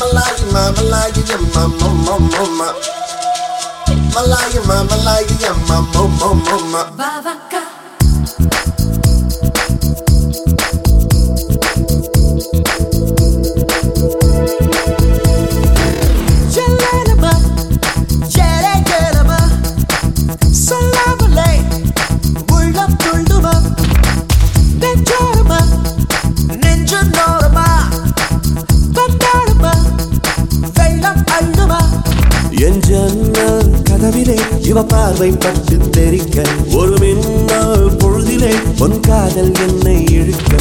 malaya, ma malaya, ya ma mo mo mo ma. Malaya, ma malaya, ya ma mo mo mo ma. Bavaka. ஜன்னல் இவ பார்வை பட்டு தெரிக்க ஒரு மின்னல் பொழுதிலே பொன் காதல் என்னை இழுக்க.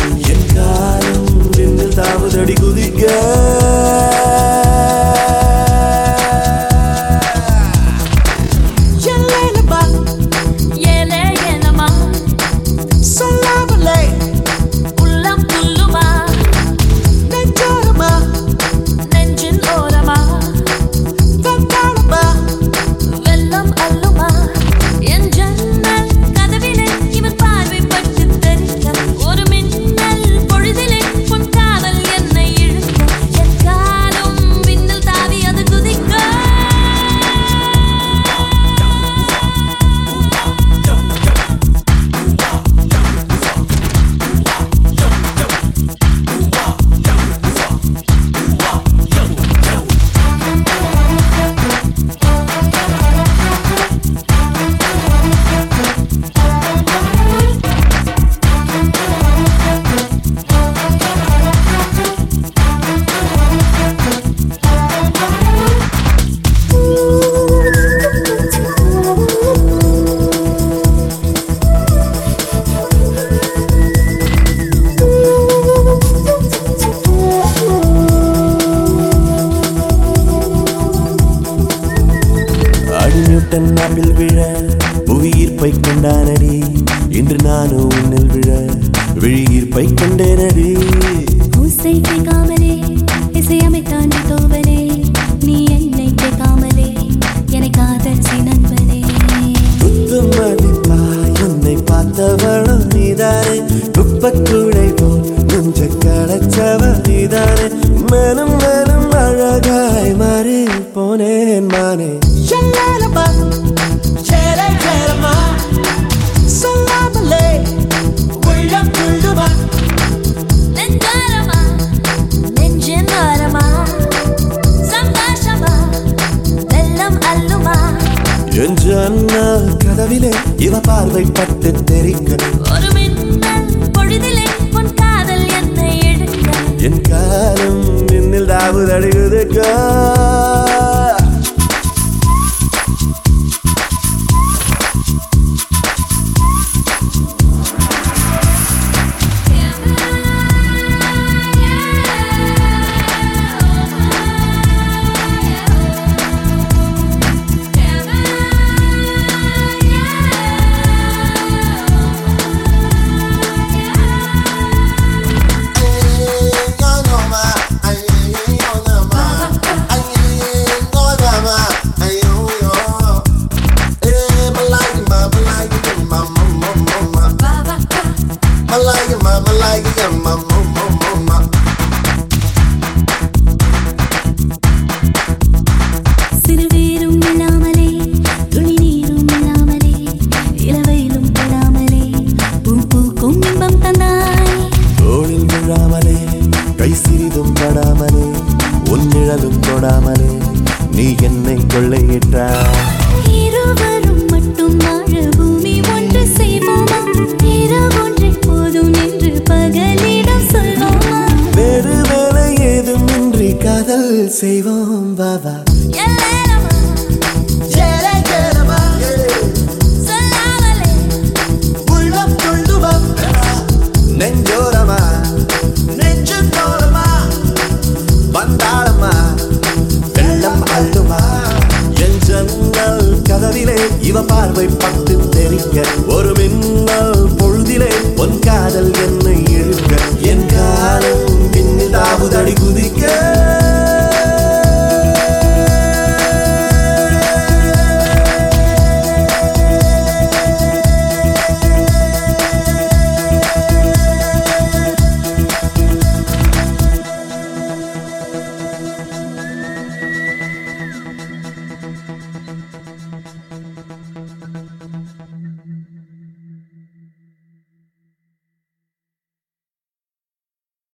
அடிநியூட்டன் நாப்பில் விழ புவி ஈர்ப்பை கொண்டானடி. இன்று நானும் உன்னில் விழ விழி ஈர்ப்பை கொண்டேனடி. ஓசை கேட்காமலே இசையமைத்தான் தோவலே. நீ என்னை கேட்காமலே என்னை காதல் நண்பனே. குத்து மதிப்பா உன்னை பார்த்தவளும் நீதானே. குப்பக்கூடை போல் நெஞ்ச களைச்சவ நீதானே. மேலும் மேலும் அழகாய் மாறி போனேன் இவ பார்வை பட்டு தெரிக்க. ஒரு மின்னல் பொழுதிலே உன் காதல் என்னை எடுக்க. என் காலம் மின்னில் தாவுதடுகுதுக்கா Vavaka, என்னை கொள்ளையிட்டாய் இருவரும் மட்டும் வாழ பூமி ஒன்று செய்வோமா? இரவொன்றை போதும் என்று பகலிடம் சொல்வோமா? வேறு வேலை ஏதும் இன்றி காதல் செய்வோம் பாபா இவ பார்வை பட்டு தெரிக்க